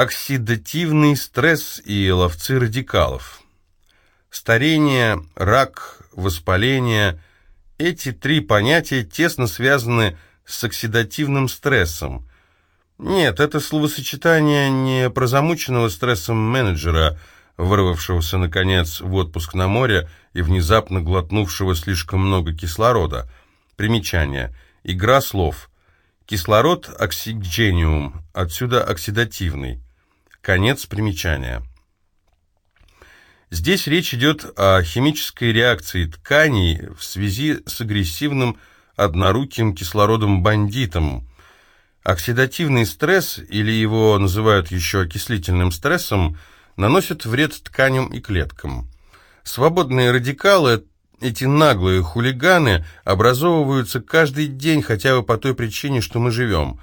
Оксидативный стресс и ловцы радикалов. Старение, рак, воспаление – эти три понятия тесно связаны с оксидативным стрессом. Нет, это словосочетание не про замученного стрессом менеджера, вырвавшегося, наконец, в отпуск на море и внезапно глотнувшего слишком много кислорода. Примечание. Игра слов. Кислород – оксигениум, отсюда оксидативный. Конец примечания. Здесь речь идет о химической реакции тканей в связи с агрессивным одноруким кислородом-бандитом. Оксидативный стресс, или его называют еще окислительным стрессом, наносит вред тканям и клеткам. Свободные радикалы, эти наглые хулиганы, образовываются каждый день хотя бы по той причине, что мы живем.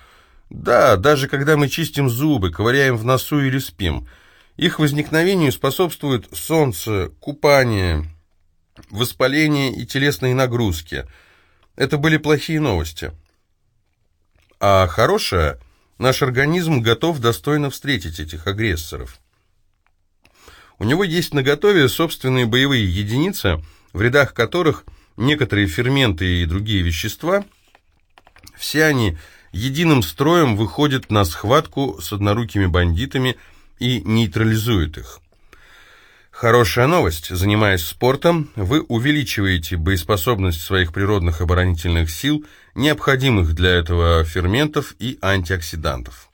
Да, даже когда мы чистим зубы, ковыряем в носу или спим – их возникновению способствуют солнце, купание, воспаление и телесные нагрузки. Это были плохие новости. А хорошая, наш организм готов достойно встретить этих агрессоров. У него есть наготове собственные боевые единицы, в рядах которых некоторые ферменты и другие вещества, все они единым строем выходят на схватку с однорукими бандитами – и нейтрализует их. Хорошая новость. Занимаясь спортом, вы увеличиваете боеспособность своих природных оборонительных сил, необходимых для этого ферментов и антиоксидантов.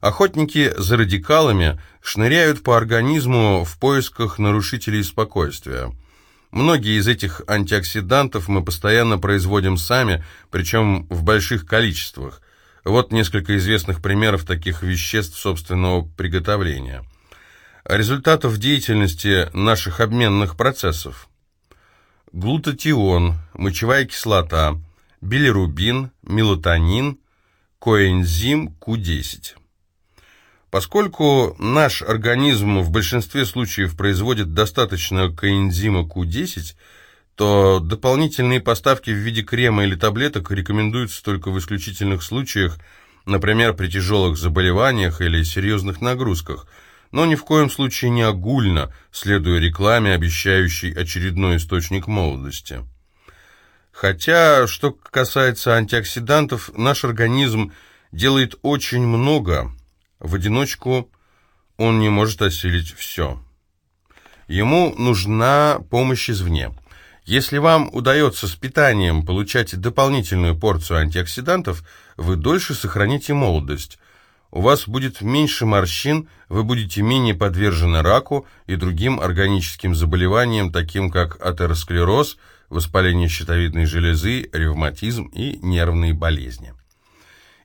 Охотники за радикалами шныряют по организму в поисках нарушителей спокойствия. Многие из этих антиоксидантов мы постоянно производим сами, причем в больших количествах. Вот несколько известных примеров таких веществ собственного приготовления. Результатов деятельности наших обменных процессов. Глутатион, мочевая кислота, билирубин, мелатонин, коэнзим Q10. Поскольку наш организм в большинстве случаев производит достаточно коэнзима Q10, то дополнительные поставки в виде крема или таблеток рекомендуются только в исключительных случаях, например, при тяжелых заболеваниях или серьезных нагрузках, но ни в коем случае не огульно, следуя рекламе, обещающей очередной источник молодости. Хотя, что касается антиоксидантов, наш организм делает очень много, в одиночку он не может осилить все. Ему нужна помощь извне – если вам удается с питанием получать дополнительную порцию антиоксидантов, вы дольше сохраните молодость. У вас будет меньше морщин, вы будете менее подвержены раку и другим органическим заболеваниям, таким как атеросклероз, воспаление щитовидной железы, ревматизм и нервные болезни.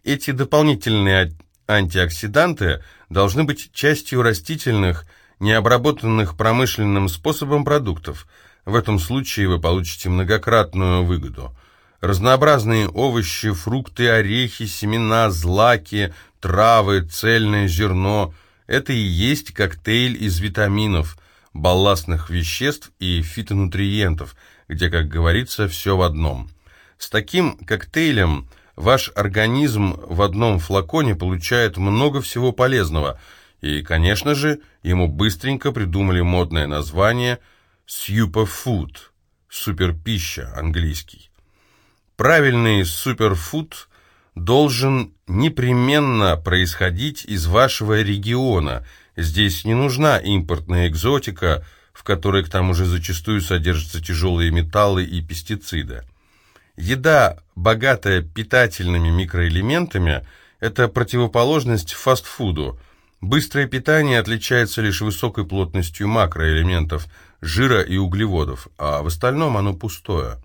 Эти дополнительные антиоксиданты должны быть частью растительных, необработанных промышленным способом продуктов – в этом случае вы получите многократную выгоду. Разнообразные овощи, фрукты, орехи, семена, злаки, травы, цельное зерно – это и есть коктейль из витаминов, балластных веществ и фитонутриентов, где, как говорится, все в одном. С таким коктейлем ваш организм в одном флаконе получает много всего полезного, и, конечно же, ему быстренько придумали модное название – Superfood, суперпища английский. Правильный суперфуд должен непременно происходить из вашего региона. Здесь не нужна импортная экзотика, в которой к тому же зачастую содержатся тяжелые металлы и пестициды. Еда, богатая питательными микроэлементами, это противоположность фастфуду. Быстрое питание отличается лишь высокой плотностью макроэлементов – жира и углеводов, а в остальном оно пустое.